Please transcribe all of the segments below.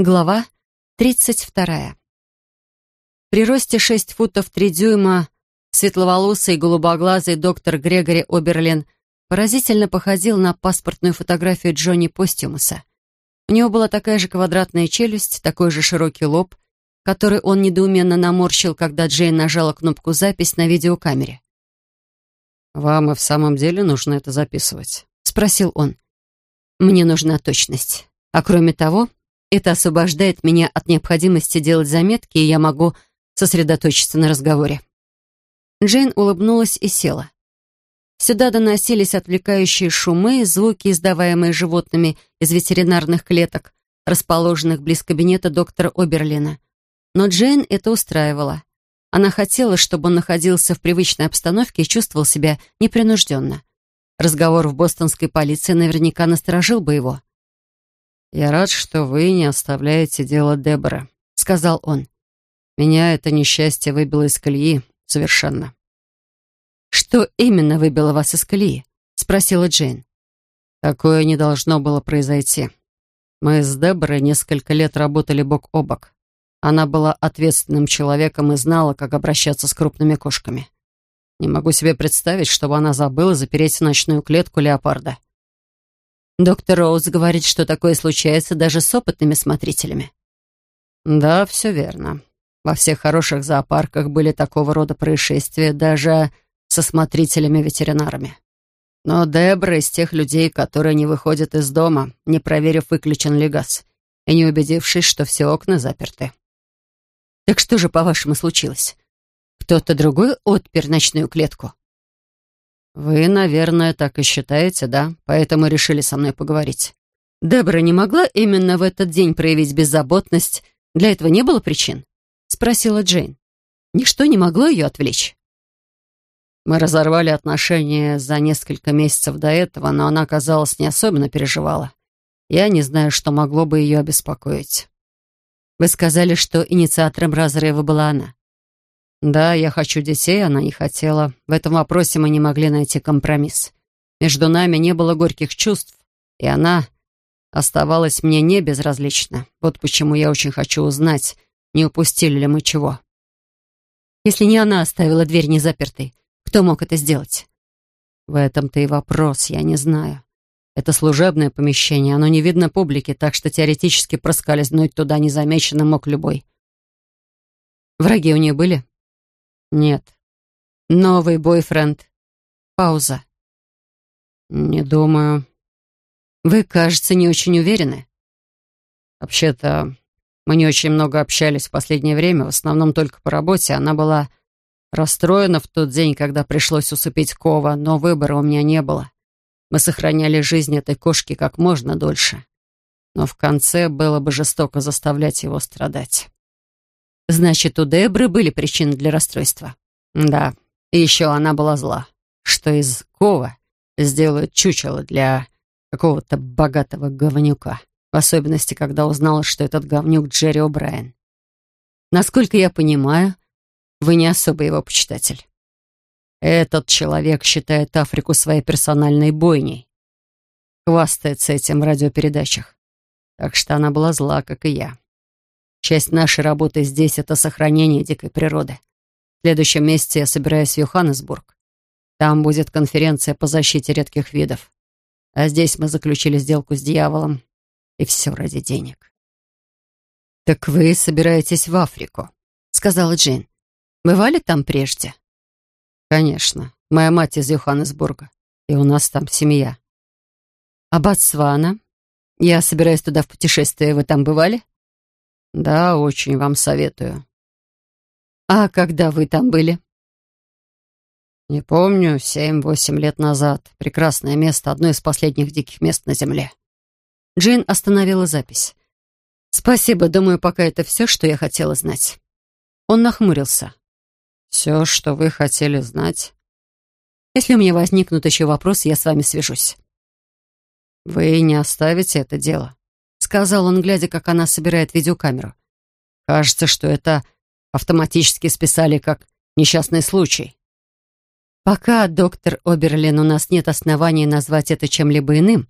Глава 32. При росте 6 футов 3 дюйма светловолосый и голубоглазый доктор Грегори Оберлин поразительно походил на паспортную фотографию Джонни Постюмуса. У него была такая же квадратная челюсть, такой же широкий лоб, который он недоуменно наморщил, когда Джейн нажала кнопку «Запись» на видеокамере. «Вам и в самом деле нужно это записывать?» — спросил он. «Мне нужна точность. А кроме того, это освобождает меня от необходимости делать заметки, и я могу сосредоточиться на разговоре. Джейн улыбнулась и села. Сюда доносились отвлекающие шумы, звуки, издаваемые животными из ветеринарных клеток, расположенных близ кабинета доктора Оберлина. Но Джейн это устраивала. Она хотела, чтобы он находился в привычной обстановке и чувствовал себя непринужденно. Разговор в бостонской полиции наверняка насторожил бы его. «Я рад, что вы не оставляете дело Дебора», — сказал он. «Меня это несчастье выбило из колеи совершенно». «Что именно выбило вас из колеи?» — спросила Джейн. «Такое не должно было произойти. Мы с Деборой несколько лет работали бок о бок. Она была ответственным человеком и знала, как обращаться с крупными кошками. Не могу себе представить, чтобы она забыла запереть в ночную клетку леопарда. Доктор Роуз говорит, что такое случается даже с опытными смотрителями. Да, все верно. Во всех хороших зоопарках были такого рода происшествия, даже со смотрителями-ветеринарами. Но Дебра из тех людей, которые не выходят из дома, не проверив, выключен ли газ, и не убедившись, что все окна заперты. Так что же, по-вашему, случилось? Кто-то другой отпер ночную клетку? «Вы, наверное, так и считаете, да? Поэтому решили со мной поговорить». «Дебра не могла именно в этот день проявить беззаботность? Для этого не было причин?» — спросила Джейн. «Ничто не могло ее отвлечь?» Мы разорвали отношения за несколько месяцев до этого, но она, казалось, не особенно переживала. Я не знаю, что могло бы ее обеспокоить. Вы сказали, что инициатором разрыва была она. Да, я хочу детей, она не хотела. В этом вопросе мы не могли найти компромисс. Между нами не было горьких чувств, и она оставалась мне не безразлична. Вот почему я очень хочу узнать, не упустили ли мы чего. Если не она оставила дверь незапертой, кто мог это сделать? В этом-то и вопрос, я не знаю. Это служебное помещение, оно не видно публике, так что теоретически проскользнуть туда незамеченным мог любой. Враги у нее были? Нет. Новый бойфренд. Пауза. Не думаю. Вы, кажется, не очень уверены. Вообще-то, мы не очень много общались в последнее время, в основном только по работе. Она была расстроена в тот день, когда пришлось усыпить Кова, но выбора у меня не было. Мы сохраняли жизнь этой кошки как можно дольше. Но в конце было бы жестоко заставлять его страдать. Значит, у Дебры были причины для расстройства. Да, и еще она была зла, что из Кова сделают чучело для какого-то богатого говнюка. В особенности, когда узнала, что этот говнюк Джерри О'Брайен. Насколько я понимаю, вы не особо его почитатель. Этот человек считает Африку своей персональной бойней. Хвастается этим в радиопередачах. Так что она была зла, как и я. Часть нашей работы здесь — это сохранение дикой природы. В следующем месяце я собираюсь в Йоханнесбург. Там будет конференция по защите редких видов. А здесь мы заключили сделку с дьяволом. И все ради денег. «Так вы собираетесь в Африку», — сказала Джейн. «Бывали там прежде?» «Конечно. Моя мать из Йоханнесбурга. И у нас там семья». «А Ботсвана? Я собираюсь туда в путешествие. Вы там бывали?» Да, очень вам советую. А когда вы там были? Не помню, семь-восемь лет назад. Прекрасное место, одно из последних диких мест на Земле. Джейн остановила запись. «Спасибо, думаю, пока это все, что я хотела знать». Он нахмурился. «Все, что вы хотели знать?» «Если у меня возникнут еще вопросы, я с вами свяжусь». «Вы не оставите это дело?» — сказал он, глядя, как она собирает видеокамеру. «Кажется, что это автоматически списали как несчастный случай». «Пока, доктор Оберлин, у нас нет оснований назвать это чем-либо иным,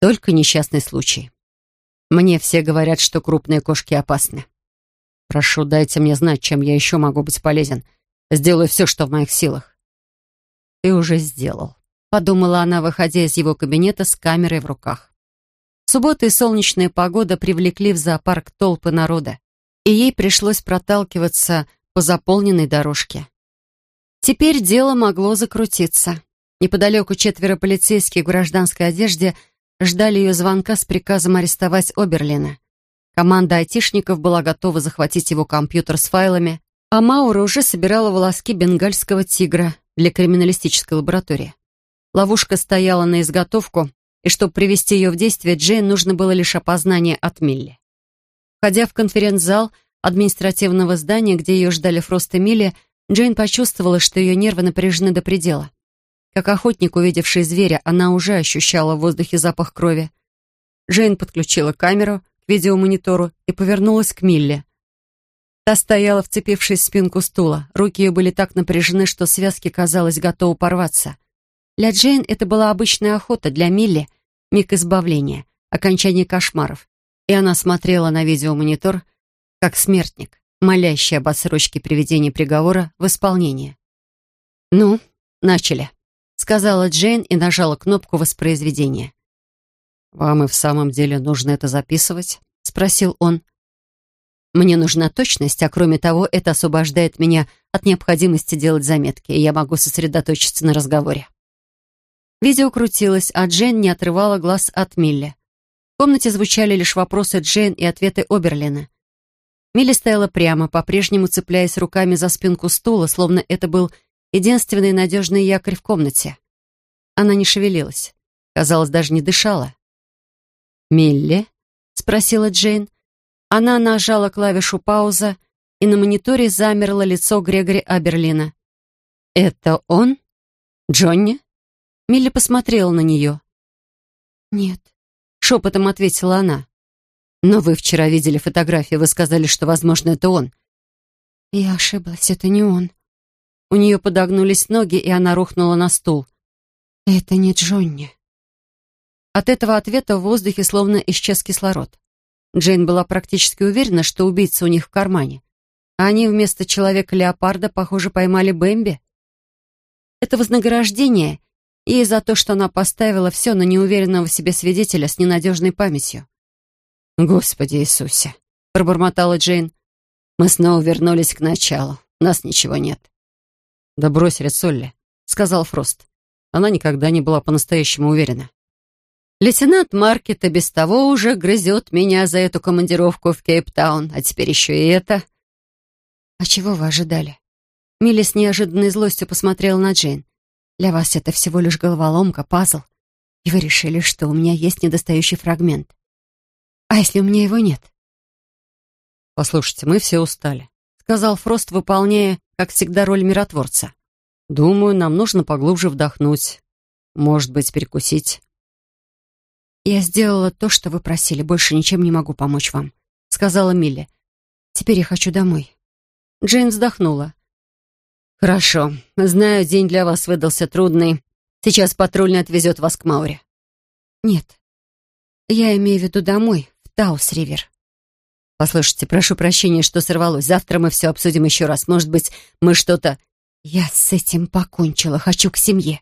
только несчастный случай». Мне все говорят, что крупные кошки опасны. Прошу, дайте мне знать, чем я еще могу быть полезен. Сделаю все, что в моих силах. Ты уже сделал, подумала она, выходя из его кабинета с камерой в руках. Суббота и солнечная погода привлекли в зоопарк толпы народа, и ей пришлось проталкиваться по заполненной дорожке. Теперь дело могло закрутиться. Неподалеку четверо полицейских в гражданской одежде ждали ее звонка с приказом арестовать Оберлина. Команда айтишников была готова захватить его компьютер с файлами, а Маура уже собирала волоски бенгальского тигра для криминалистической лаборатории. Ловушка стояла на изготовку, и чтобы привести ее в действие, Джейн нужно было лишь опознание от Милли. Входя в конференц-зал административного здания, где ее ждали Фрост и Милли, Джейн почувствовала, что ее нервы напряжены до предела. Как охотник, увидевший зверя, она уже ощущала в воздухе запах крови. Джейн подключила камеру к видеомонитору и повернулась к Милле. Та стояла, вцепившись в спинку стула. Руки ее были так напряжены, что связки, казалось, готовы порваться. Для Джейн это была обычная охота, для Милли — миг избавления, окончание кошмаров. И она смотрела на видеомонитор, как смертник, молящий об отсрочке приведения приговора в исполнение. «Ну, начали» сказала Джейн и нажала кнопку воспроизведения. «Вам и в самом деле нужно это записывать?» — спросил он. «Мне нужна точность, а кроме того, это освобождает меня от необходимости делать заметки, и я могу сосредоточиться на разговоре». Видео крутилось, а Джейн не отрывала глаз от Милли. В комнате звучали лишь вопросы Джейн и ответы Оберлина. Милли стояла прямо, по-прежнему цепляясь руками за спинку стула, словно это был единственный надежный якорь в комнате. Она не шевелилась. Казалось, даже не дышала. «Милли?» — спросила Джейн. Она нажала клавишу «пауза», и на мониторе замерло лицо Грегори Аберлина. «Это он? Джонни?» Милли посмотрела на нее. «Нет», — шепотом ответила она. «Но вы вчера видели фотографии, вы сказали, что, возможно, это он». «Я ошиблась, это не он», у нее подогнулись ноги, и она рухнула на стул. «Это не Джонни». От этого ответа в воздухе словно исчез кислород. Джейн была практически уверена, что убийца у них в кармане. А они вместо человека-леопарда, похоже, поймали Бэмби. Это вознаграждение ей за то, что она поставила все на неуверенного в себе свидетеля с ненадежной памятью. «Господи Иисусе!» — пробормотала Джейн. «Мы снова вернулись к началу. Нас ничего нет». «Да брось, Рицолли», — сказал Фрост. Она никогда не была по-настоящему уверена. «Лейтенант Маркета без того уже грызет меня за эту командировку в Кейптаун, а теперь еще и это». «А чего вы ожидали?» Милли с неожиданной злостью посмотрела на Джейн. «Для вас это всего лишь головоломка, пазл. И вы решили, что у меня есть недостающий фрагмент. А если у меня его нет?» «Послушайте, мы все устали», — сказал Фрост, выполняя как всегда, роль миротворца. Думаю, нам нужно поглубже вдохнуть. Может быть, перекусить. «Я сделала то, что вы просили. Больше ничем не могу помочь вам», — сказала Милли. «Теперь я хочу домой». Джейн вздохнула. «Хорошо. Знаю, день для вас выдался трудный. Сейчас патрульный отвезет вас к Мауре». «Нет. Я имею в виду домой, в Таус-Ривер». «Послушайте, прошу прощения, что сорвалось. Завтра мы все обсудим еще раз. Может быть, мы что-то...» «Я с этим покончила. Хочу к семье.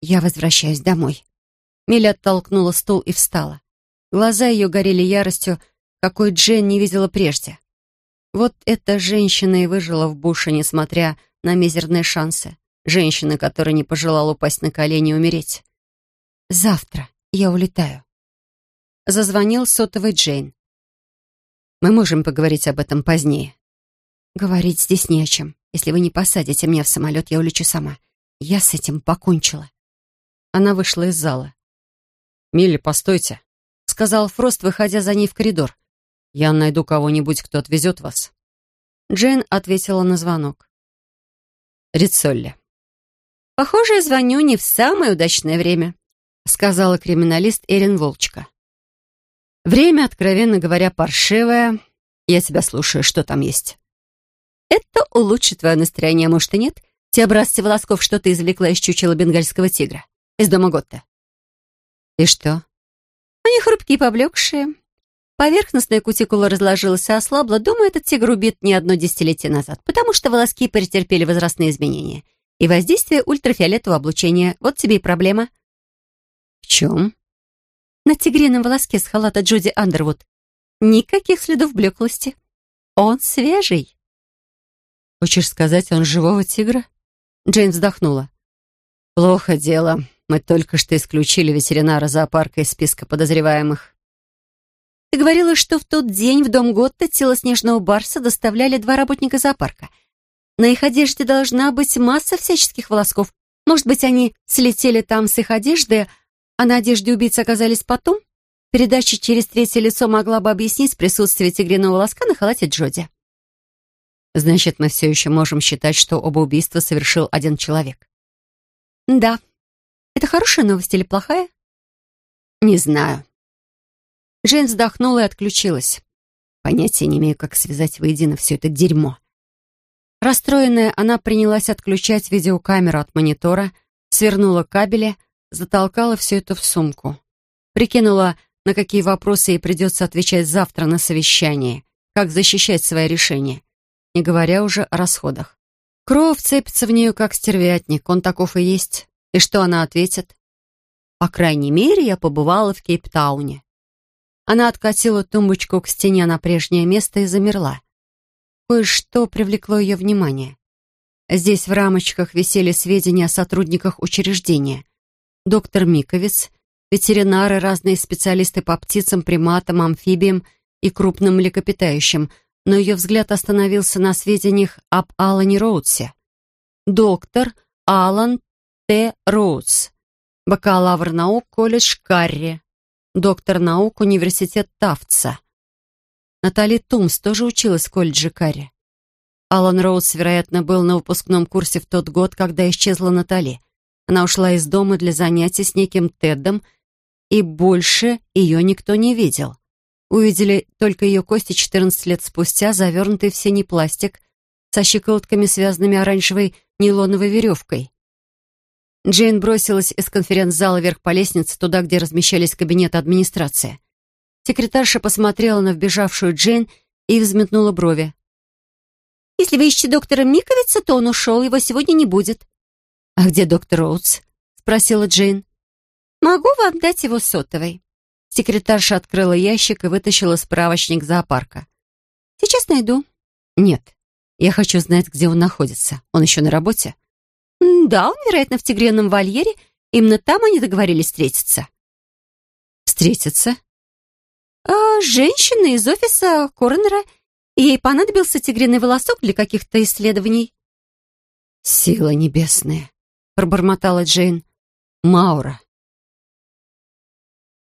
Я возвращаюсь домой». Миля оттолкнула стул и встала. Глаза ее горели яростью, какой Джен не видела прежде. Вот эта женщина и выжила в буше, несмотря на мизерные шансы. Женщина, которая не пожелала упасть на колени и умереть. «Завтра я улетаю». Зазвонил сотовый Джейн. Мы можем поговорить об этом позднее. Говорить здесь не о чем. Если вы не посадите меня в самолет, я улечу сама. Я с этим покончила. Она вышла из зала. «Милли, постойте», — сказал Фрост, выходя за ней в коридор. «Я найду кого-нибудь, кто отвезет вас». Джейн ответила на звонок. «Рицолли». «Похоже, я звоню не в самое удачное время», — сказала криминалист Эрин Волчка. Время, откровенно говоря, паршивое. Я тебя слушаю, что там есть. Это улучшит твое настроение, может и нет? Те образцы волосков, что ты извлекла из чучела бенгальского тигра. Из дома Готта. И что? Они хрупкие, поблекшие. Поверхностная кутикула разложилась и ослабла. Думаю, этот тигр убит не одно десятилетие назад, потому что волоски претерпели возрастные изменения. И воздействие ультрафиолетового облучения. Вот тебе и проблема. В чем? На тигрином волоске с халата Джуди Андервуд. Никаких следов блеклости. Он свежий. Хочешь сказать, он живого тигра? Джейн вздохнула. Плохо дело. Мы только что исключили ветеринара зоопарка из списка подозреваемых. Ты говорила, что в тот день в дом Готта тело снежного барса доставляли два работника зоопарка. На их одежде должна быть масса всяческих волосков. Может быть, они слетели там с их одежды, а на одежде убийцы оказались потом? Передача через третье лицо могла бы объяснить присутствие тигриного волоска на халате Джоди. Значит, мы все еще можем считать, что оба убийства совершил один человек. Да. Это хорошая новость или плохая? Не знаю. Джейн вздохнула и отключилась. Понятия не имею, как связать воедино все это дерьмо. Расстроенная, она принялась отключать видеокамеру от монитора, свернула кабели, затолкала все это в сумку. Прикинула, на какие вопросы ей придется отвечать завтра на совещании, как защищать свои решения, не говоря уже о расходах. Кроу вцепится в нее, как стервятник, он таков и есть. И что она ответит? По крайней мере, я побывала в Кейптауне. Она откатила тумбочку к стене на прежнее место и замерла. Кое-что привлекло ее внимание. Здесь в рамочках висели сведения о сотрудниках учреждения. Доктор Миковец, ветеринары, разные специалисты по птицам, приматам, амфибиям и крупным млекопитающим, но ее взгляд остановился на сведениях об Алане Роудсе. Доктор Алан Т. Роудс, бакалавр наук, колледж Карри, доктор наук, университет Тафтса. Натали Тумс тоже училась в колледже Карри. Алан Роуз, вероятно, был на выпускном курсе в тот год, когда исчезла Натали. Она ушла из дома для занятий с неким Теддом, и больше ее никто не видел. Увидели только ее кости 14 лет спустя, завернутые в синий пластик, со щеколотками, связанными оранжевой нейлоновой веревкой. Джейн бросилась из конференц-зала вверх по лестнице, туда, где размещались кабинеты администрации. Секретарша посмотрела на вбежавшую Джейн и взметнула брови. «Если вы ищете доктора Миковица, то он ушел, его сегодня не будет». «А где доктор Роудс?» — спросила Джейн. «Могу вам дать его сотовый». Секретарша открыла ящик и вытащила справочник зоопарка. «Сейчас найду». «Нет, я хочу знать, где он находится. Он еще на работе?» «Да, он, вероятно, в тигренном вольере. Именно там они договорились встретиться». «Встретиться?» а, «Женщина из офиса коронера. Ей понадобился тигриный волосок для каких-то исследований». «Сила небесная», — пробормотала Джейн. «Маура,